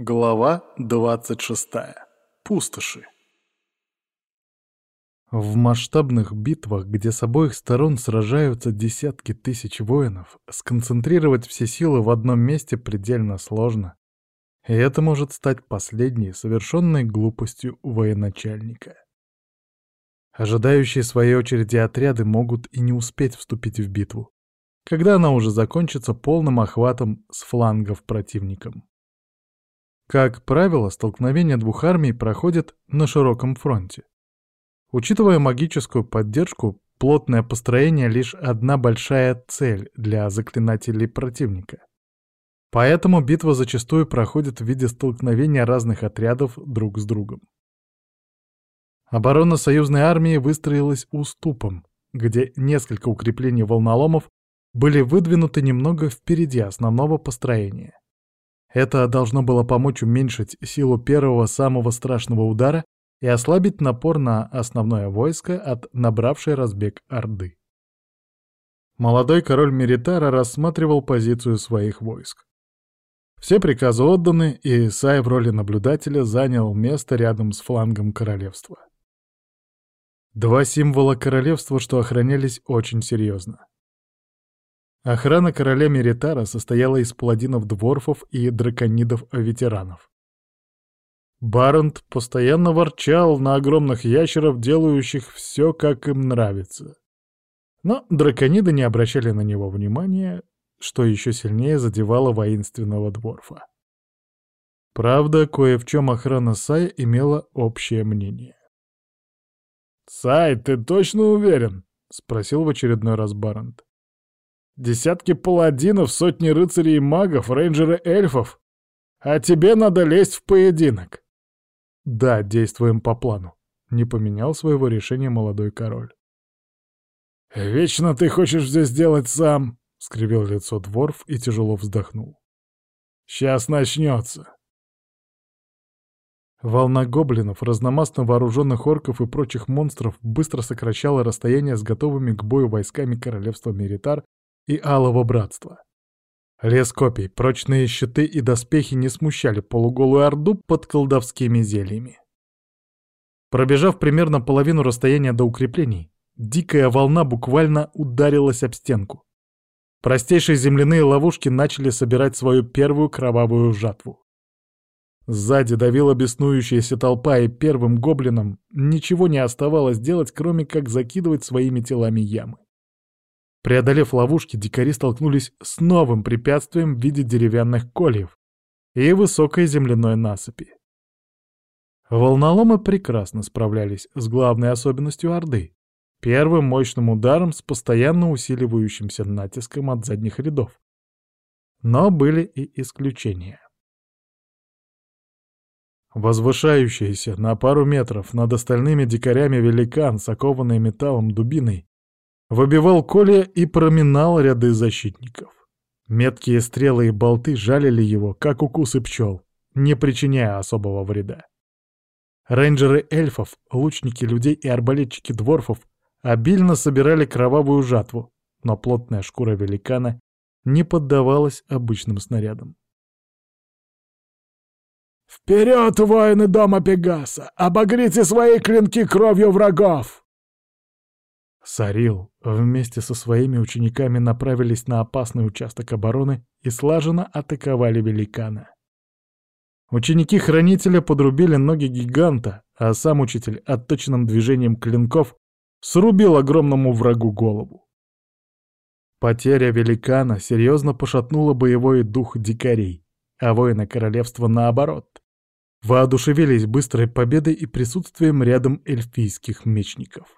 Глава 26. Пустоши. В масштабных битвах, где с обоих сторон сражаются десятки тысяч воинов, сконцентрировать все силы в одном месте предельно сложно. И это может стать последней совершенной глупостью военачальника. Ожидающие своей очереди отряды могут и не успеть вступить в битву, когда она уже закончится полным охватом с флангов противником. Как правило, столкновение двух армий проходит на широком фронте. Учитывая магическую поддержку, плотное построение — лишь одна большая цель для заклинателей противника. Поэтому битва зачастую проходит в виде столкновения разных отрядов друг с другом. Оборона союзной армии выстроилась уступом, где несколько укреплений волноломов были выдвинуты немного впереди основного построения. Это должно было помочь уменьшить силу первого самого страшного удара и ослабить напор на основное войско от набравшей разбег Орды. Молодой король Меритара рассматривал позицию своих войск. Все приказы отданы, и Сай в роли наблюдателя занял место рядом с флангом королевства. Два символа королевства, что охранялись очень серьезно. Охрана короля Меритара состояла из паладинов-дворфов и драконидов-ветеранов. Барент постоянно ворчал на огромных ящеров, делающих все, как им нравится. Но дракониды не обращали на него внимания, что еще сильнее задевало воинственного дворфа. Правда, кое в чем охрана Сая имела общее мнение. «Сай, ты точно уверен?» — спросил в очередной раз Барент. Десятки паладинов, сотни рыцарей и магов, рейнджеры эльфов. А тебе надо лезть в поединок. Да, действуем по плану. Не поменял своего решения молодой король. «Вечно ты хочешь все сделать сам!» — скривил лицо Дворф и тяжело вздохнул. «Сейчас начнется!» Волна гоблинов, разномастно вооруженных орков и прочих монстров быстро сокращала расстояние с готовыми к бою войсками королевства Меритар и Алого Братства. Лес копий, прочные щиты и доспехи не смущали полуголую орду под колдовскими зельями. Пробежав примерно половину расстояния до укреплений, дикая волна буквально ударилась об стенку. Простейшие земляные ловушки начали собирать свою первую кровавую жатву. Сзади давила беснующаяся толпа, и первым гоблинам ничего не оставалось делать, кроме как закидывать своими телами ямы. Преодолев ловушки, дикари столкнулись с новым препятствием в виде деревянных кольев и высокой земляной насыпи. Волноломы прекрасно справлялись с главной особенностью Орды — первым мощным ударом с постоянно усиливающимся натиском от задних рядов. Но были и исключения. Возвышающийся на пару метров над остальными дикарями великан, сокованный металлом дубиной, Выбивал колья и проминал ряды защитников. Меткие стрелы и болты жалили его, как укусы пчел, не причиняя особого вреда. Рейнджеры эльфов, лучники людей и арбалетчики дворфов обильно собирали кровавую жатву, но плотная шкура великана не поддавалась обычным снарядам. «Вперед, воины дома Пегаса! Обогрите свои клинки кровью врагов!» Сарил вместе со своими учениками направились на опасный участок обороны и слаженно атаковали великана. Ученики Хранителя подрубили ноги гиганта, а сам учитель отточенным движением клинков срубил огромному врагу голову. Потеря великана серьезно пошатнула боевой дух дикарей, а воины королевства наоборот. Воодушевились быстрой победой и присутствием рядом эльфийских мечников.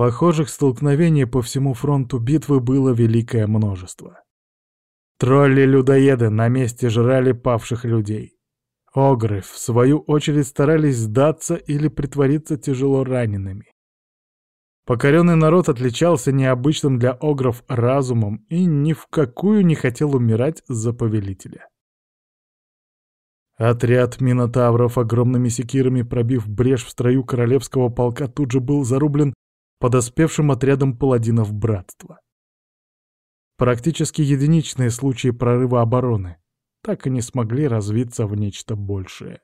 Похожих столкновений по всему фронту битвы было великое множество. Тролли-людоеды на месте жрали павших людей. Огры, в свою очередь, старались сдаться или притвориться тяжело ранеными. Покоренный народ отличался необычным для огров разумом и ни в какую не хотел умирать за повелителя. Отряд минотавров, огромными секирами пробив брешь в строю королевского полка, тут же был зарублен подоспевшим отрядом паладинов братства. Практически единичные случаи прорыва обороны. так и не смогли развиться в нечто большее.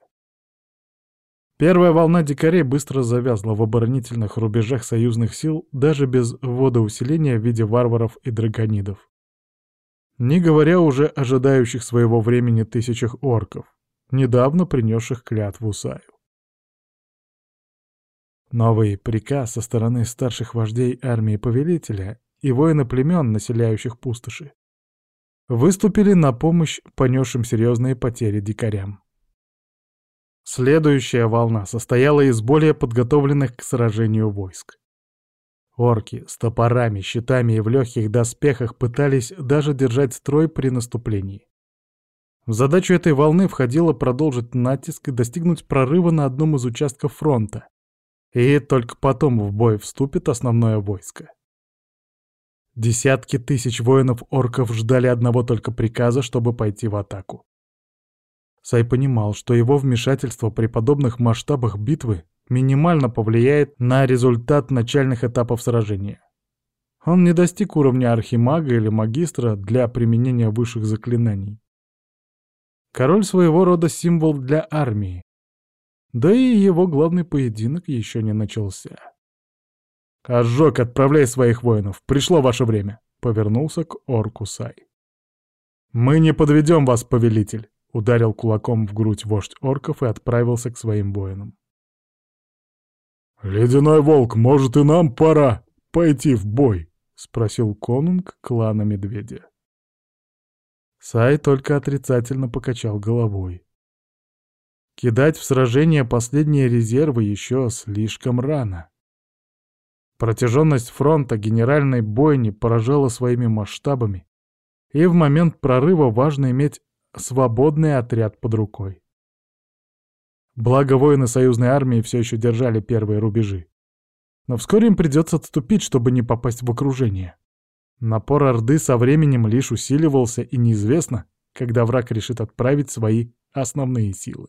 Первая волна дикарей быстро завязла в оборонительных рубежах союзных сил даже без водоусиления в виде варваров и драконидов. Не говоря уже ожидающих своего времени тысячах орков, недавно принесших клятву Саю. Новый приказ со стороны старших вождей армии повелителя и воина племен, населяющих пустоши, выступили на помощь понесшим серьезные потери дикарям. Следующая волна состояла из более подготовленных к сражению войск. Орки с топорами, щитами и в легких доспехах пытались даже держать строй при наступлении. В задачу этой волны входило продолжить натиск и достигнуть прорыва на одном из участков фронта. И только потом в бой вступит основное войско. Десятки тысяч воинов-орков ждали одного только приказа, чтобы пойти в атаку. Сай понимал, что его вмешательство при подобных масштабах битвы минимально повлияет на результат начальных этапов сражения. Он не достиг уровня архимага или магистра для применения высших заклинаний. Король своего рода символ для армии. Да и его главный поединок еще не начался. «Ожог, отправляй своих воинов, пришло ваше время», — повернулся к орку Сай. «Мы не подведем вас, повелитель. Ударил кулаком в грудь вождь орков и отправился к своим воинам. «Ледяной волк, может и нам пора пойти в бой?» — спросил конунг клана Медведя. Сай только отрицательно покачал головой. Кидать в сражение последние резервы еще слишком рано. Протяженность фронта генеральной бойни поражала своими масштабами, и в момент прорыва важно иметь свободный отряд под рукой. Благо воины союзной армии все еще держали первые рубежи. Но вскоре им придется отступить, чтобы не попасть в окружение. Напор Орды со временем лишь усиливался, и неизвестно, когда враг решит отправить свои основные силы.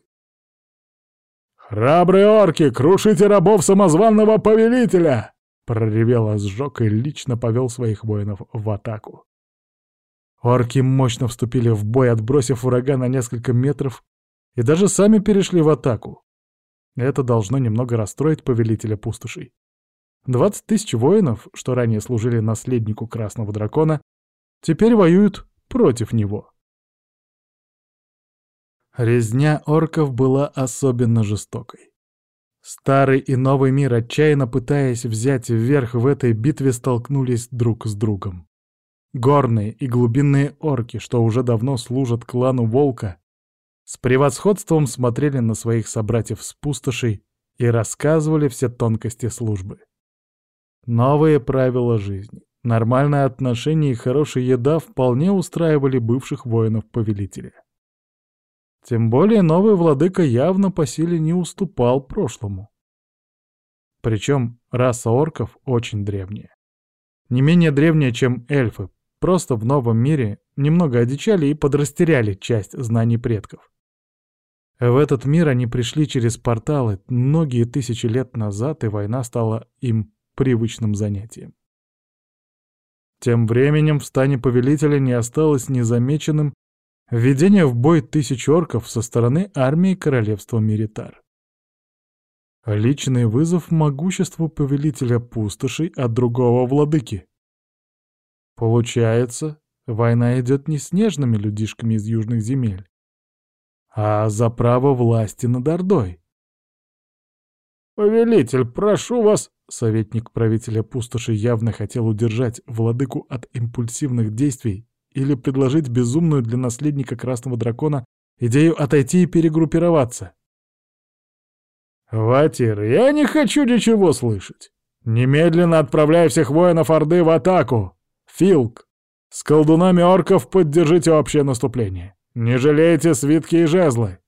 «Храбрые орки, крушите рабов самозванного повелителя!» проревел Азжок и лично повел своих воинов в атаку. Орки мощно вступили в бой, отбросив врага на несколько метров, и даже сами перешли в атаку. Это должно немного расстроить повелителя пустошей. Двадцать тысяч воинов, что ранее служили наследнику Красного Дракона, теперь воюют против него. Резня орков была особенно жестокой. Старый и новый мир, отчаянно пытаясь взять вверх в этой битве, столкнулись друг с другом. Горные и глубинные орки, что уже давно служат клану Волка, с превосходством смотрели на своих собратьев с пустошей и рассказывали все тонкости службы. Новые правила жизни, нормальное отношение и хорошая еда вполне устраивали бывших воинов-повелителя. Тем более новый владыка явно по силе не уступал прошлому. Причем раса орков очень древняя. Не менее древняя, чем эльфы, Просто в новом мире немного одичали и подрастеряли часть знаний предков. В этот мир они пришли через порталы многие тысячи лет назад, и война стала им привычным занятием. Тем временем в стане повелителя не осталось незамеченным введение в бой тысяч орков со стороны армии королевства Миритар. Личный вызов могуществу повелителя пустошей от другого владыки. Получается, война идет не с нежными людишками из южных земель, а за право власти над Ордой. «Повелитель, прошу вас!» Советник правителя пустоши явно хотел удержать владыку от импульсивных действий или предложить безумную для наследника Красного Дракона идею отойти и перегруппироваться. «Ватир, я не хочу ничего слышать. Немедленно отправляй всех воинов Орды в атаку!» Филк, с колдунами орков поддержите общее наступление. Не жалейте свитки и жезлы.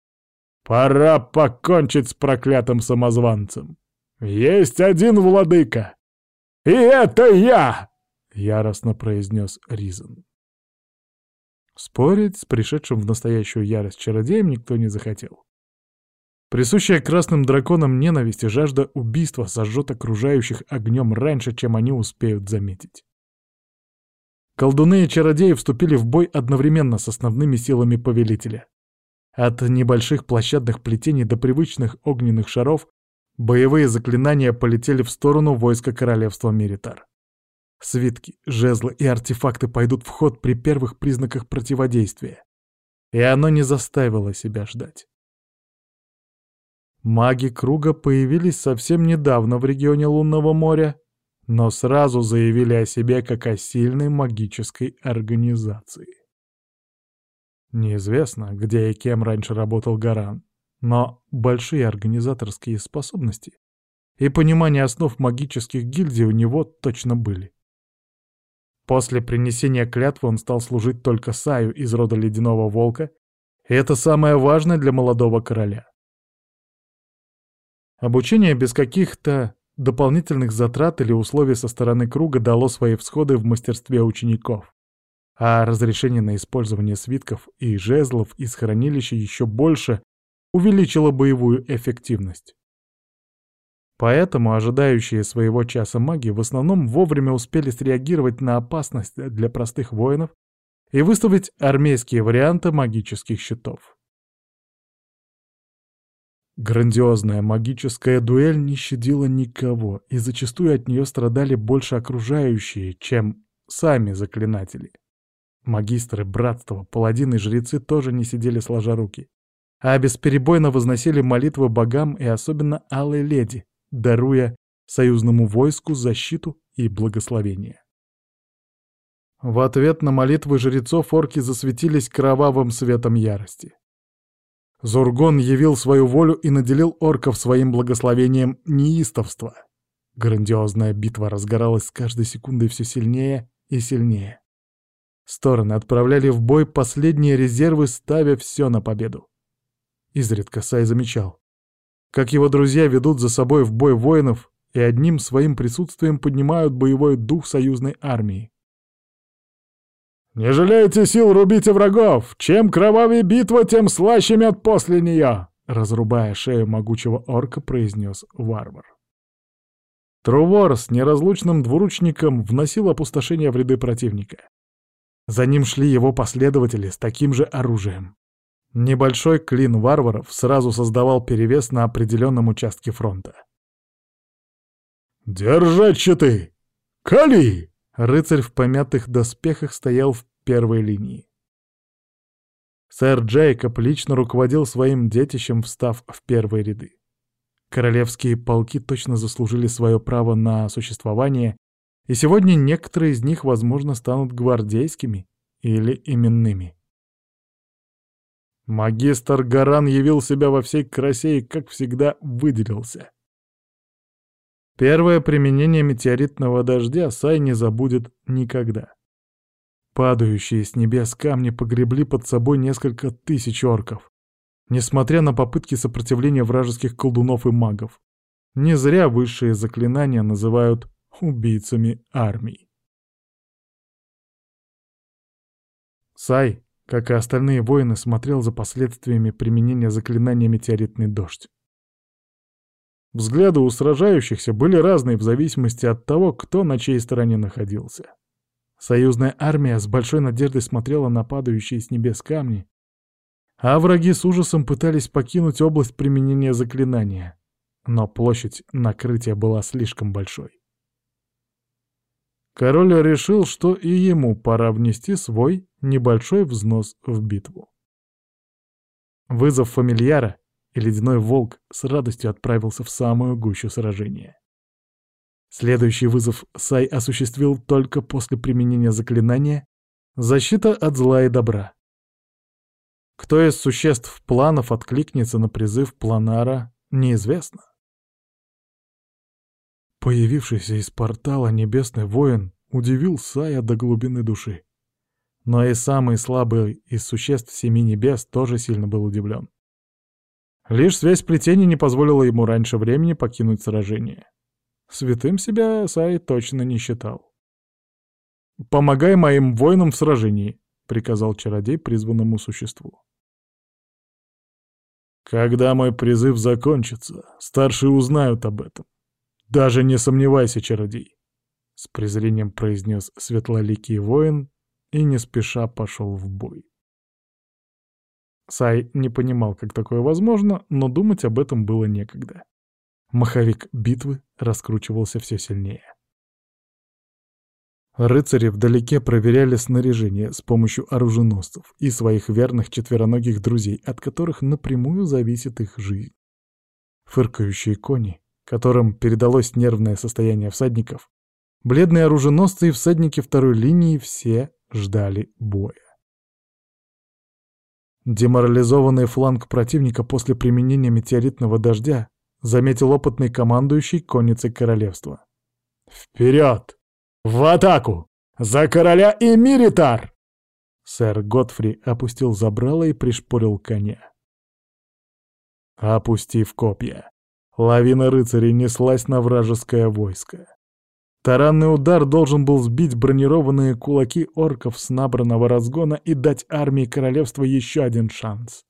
Пора покончить с проклятым самозванцем. Есть один владыка. И это я!» — яростно произнес Ризен. Спорить с пришедшим в настоящую ярость чародеем никто не захотел. Присущая красным драконам ненависть и жажда убийства сожжет окружающих огнем раньше, чем они успеют заметить. Колдуны и чародеи вступили в бой одновременно с основными силами повелителя. От небольших площадных плетений до привычных огненных шаров боевые заклинания полетели в сторону войска королевства Миритар. Свитки, жезлы и артефакты пойдут в ход при первых признаках противодействия. И оно не заставило себя ждать. Маги круга появились совсем недавно в регионе Лунного моря, но сразу заявили о себе как о сильной магической организации. Неизвестно, где и кем раньше работал Гаран, но большие организаторские способности и понимание основ магических гильдий у него точно были. После принесения клятвы он стал служить только Саю из рода Ледяного Волка, и это самое важное для молодого короля. Обучение без каких-то дополнительных затрат или условий со стороны круга дало свои всходы в мастерстве учеников, а разрешение на использование свитков и жезлов из хранилища еще больше увеличило боевую эффективность. Поэтому ожидающие своего часа маги в основном вовремя успели среагировать на опасность для простых воинов и выставить армейские варианты магических щитов. Грандиозная магическая дуэль не щадила никого, и зачастую от нее страдали больше окружающие, чем сами заклинатели. Магистры, братства, паладины и жрецы тоже не сидели сложа руки, а бесперебойно возносили молитвы богам и особенно Алой Леди, даруя союзному войску защиту и благословение. В ответ на молитвы жрецов орки засветились кровавым светом ярости. Зургон явил свою волю и наделил орков своим благословением неистовства. Грандиозная битва разгоралась с каждой секундой все сильнее и сильнее. Стороны отправляли в бой последние резервы, ставя все на победу. Изредка Сай замечал как его друзья ведут за собой в бой воинов и одним своим присутствием поднимают боевой дух союзной армии. «Не жалейте сил, рубите врагов! Чем кровавее битва, тем слаще мед после нее!» Разрубая шею могучего орка, произнес варвар. Трувор с неразлучным двуручником вносил опустошение в ряды противника. За ним шли его последователи с таким же оружием. Небольшой клин варваров сразу создавал перевес на определенном участке фронта. «Держать щиты! Кали!» Рыцарь в помятых доспехах стоял в первой линии. Сэр Джейкоб лично руководил своим детищем, встав в первые ряды. Королевские полки точно заслужили свое право на существование, и сегодня некоторые из них, возможно, станут гвардейскими или именными. Магистр Гаран явил себя во всей красе и, как всегда, выделился. Первое применение метеоритного дождя Сай не забудет никогда. Падающие с небес камни погребли под собой несколько тысяч орков, несмотря на попытки сопротивления вражеских колдунов и магов. Не зря высшие заклинания называют убийцами армий. Сай как и остальные воины, смотрел за последствиями применения заклинания «Метеоритный дождь». Взгляды у сражающихся были разные в зависимости от того, кто на чьей стороне находился. Союзная армия с большой надеждой смотрела на падающие с небес камни, а враги с ужасом пытались покинуть область применения заклинания, но площадь накрытия была слишком большой. Король решил, что и ему пора внести свой небольшой взнос в битву. Вызов фамильяра, и ледяной волк с радостью отправился в самую гущу сражения. Следующий вызов Сай осуществил только после применения заклинания «Защита от зла и добра». Кто из существ планов откликнется на призыв планара, неизвестно. Появившийся из портала небесный воин удивил Сая до глубины души. Но и самый слабый из существ Семи Небес тоже сильно был удивлен. Лишь связь плетения не позволила ему раньше времени покинуть сражение. Святым себя Сай точно не считал. «Помогай моим воинам в сражении», — приказал чародей призванному существу. «Когда мой призыв закончится, старшие узнают об этом. Даже не сомневайся, чародей. с презрением произнес светлоликий воин и не спеша пошел в бой. Сай не понимал, как такое возможно, но думать об этом было некогда. Маховик битвы раскручивался все сильнее. Рыцари вдалеке проверяли снаряжение с помощью оруженосцев и своих верных четвероногих друзей, от которых напрямую зависит их жизнь. Фыркающие кони, которым передалось нервное состояние всадников, бледные оруженосцы и всадники второй линии все ждали боя. Деморализованный фланг противника после применения метеоритного дождя заметил опытный командующий конницей королевства. «Вперед!» «В атаку! За короля и Миритар!» Сэр Готфри опустил забрало и пришпорил коня. Опустив копья, лавина рыцарей неслась на вражеское войско. Таранный удар должен был сбить бронированные кулаки орков с набранного разгона и дать армии королевства еще один шанс.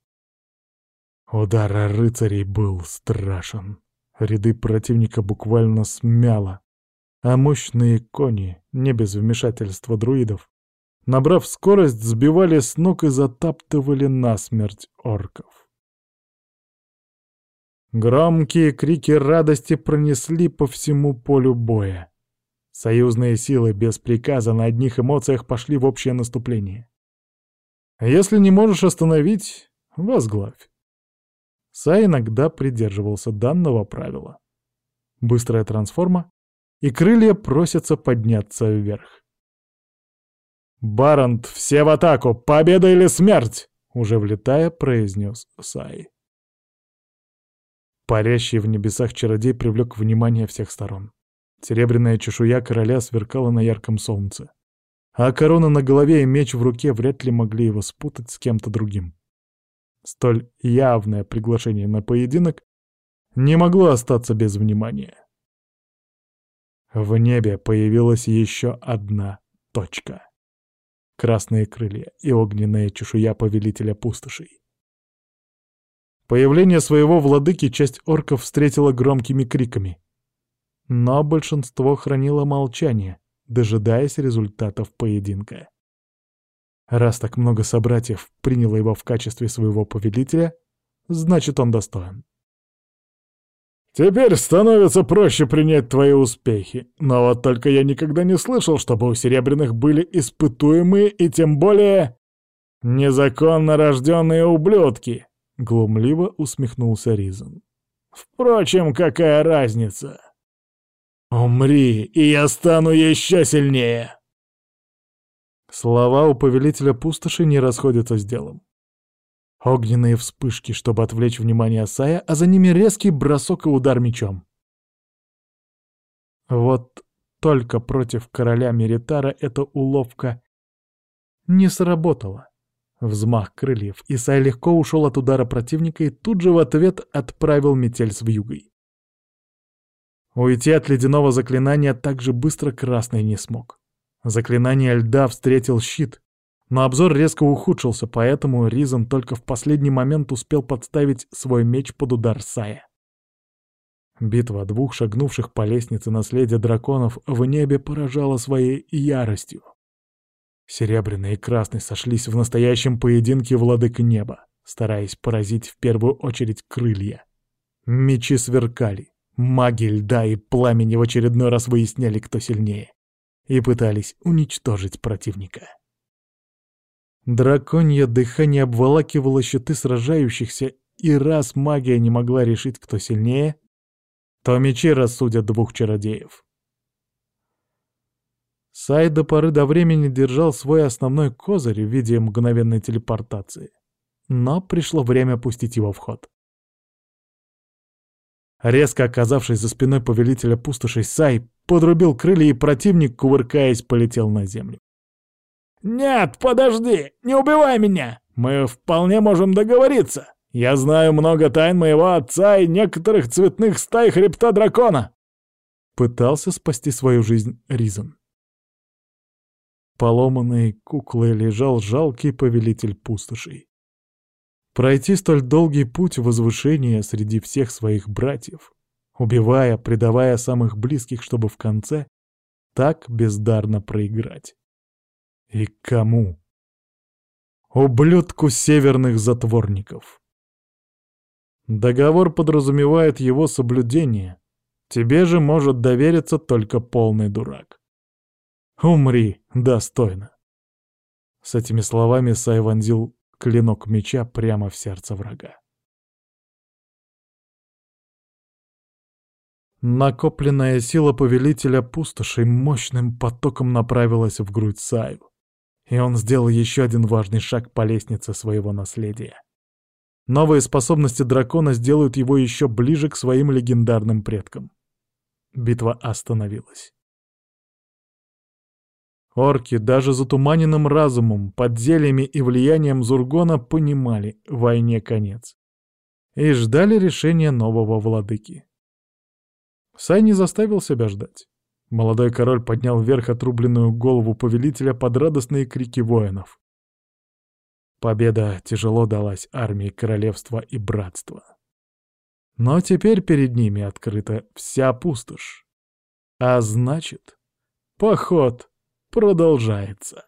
Удар рыцарей был страшен. Ряды противника буквально смяло, а мощные кони, не без вмешательства друидов, набрав скорость, сбивали с ног и затаптывали насмерть орков. Громкие крики радости пронесли по всему полю боя. Союзные силы без приказа на одних эмоциях пошли в общее наступление. Если не можешь остановить, возглавь. Сай иногда придерживался данного правила. Быстрая трансформа, и крылья просятся подняться вверх. «Барант, все в атаку! Победа или смерть!» — уже влетая, произнес Сай. Парящий в небесах чародей привлек внимание всех сторон. Серебряная чешуя короля сверкала на ярком солнце. А корона на голове и меч в руке вряд ли могли его спутать с кем-то другим. Столь явное приглашение на поединок не могло остаться без внимания. В небе появилась еще одна точка. Красные крылья и огненная чешуя повелителя пустошей. Появление своего владыки часть орков встретила громкими криками. Но большинство хранило молчание, дожидаясь результатов поединка. Раз так много собратьев приняло его в качестве своего повелителя, значит, он достоин. Теперь становится проще принять твои успехи. Но вот только я никогда не слышал, чтобы у Серебряных были испытуемые и тем более незаконно рожденные ублюдки. Глумливо усмехнулся Ризен. Впрочем, какая разница? Умри, и я стану еще сильнее. Слова у повелителя пустоши не расходятся с делом. Огненные вспышки, чтобы отвлечь внимание Сая, а за ними резкий бросок и удар мечом. Вот только против короля Меритара эта уловка не сработала. Взмах крыльев, и Сай легко ушел от удара противника и тут же в ответ отправил метель с вьюгой. Уйти от ледяного заклинания так же быстро Красный не смог. Заклинание льда встретил щит, но обзор резко ухудшился, поэтому Ризен только в последний момент успел подставить свой меч под удар Сая. Битва двух шагнувших по лестнице наследия драконов в небе поражала своей яростью. Серебряный и красный сошлись в настоящем поединке владык неба, стараясь поразить в первую очередь крылья. Мечи сверкали, маги льда и пламени в очередной раз выясняли, кто сильнее, и пытались уничтожить противника. Драконье дыхание обволакивало щиты сражающихся, и раз магия не могла решить, кто сильнее, то мечи рассудят двух чародеев. Сай до поры до времени держал свой основной козырь в виде мгновенной телепортации. Но пришло время пустить его в ход. Резко оказавшись за спиной повелителя пустошей, Сай подрубил крылья, и противник, кувыркаясь, полетел на землю. «Нет, подожди! Не убивай меня! Мы вполне можем договориться! Я знаю много тайн моего отца и некоторых цветных стай хребта дракона!» Пытался спасти свою жизнь Ризен. Поломанной куклой лежал жалкий повелитель пустошей. Пройти столь долгий путь возвышения среди всех своих братьев, убивая, предавая самых близких, чтобы в конце так бездарно проиграть? И кому? Ублюдку северных затворников. Договор подразумевает его соблюдение. Тебе же может довериться только полный дурак. Умри достойно. С этими словами Сай вонзил клинок меча прямо в сердце врага. Накопленная сила повелителя пустошей мощным потоком направилась в грудь Саю, и он сделал еще один важный шаг по лестнице своего наследия. Новые способности дракона сделают его еще ближе к своим легендарным предкам. Битва остановилась. Орки даже затуманенным разумом, подзельями и влиянием Зургона понимали войне конец и ждали решения нового владыки. Сай не заставил себя ждать. Молодой король поднял вверх отрубленную голову повелителя под радостные крики воинов. Победа тяжело далась армии королевства и братства. Но теперь перед ними открыта вся пустошь. А значит, поход продолжается.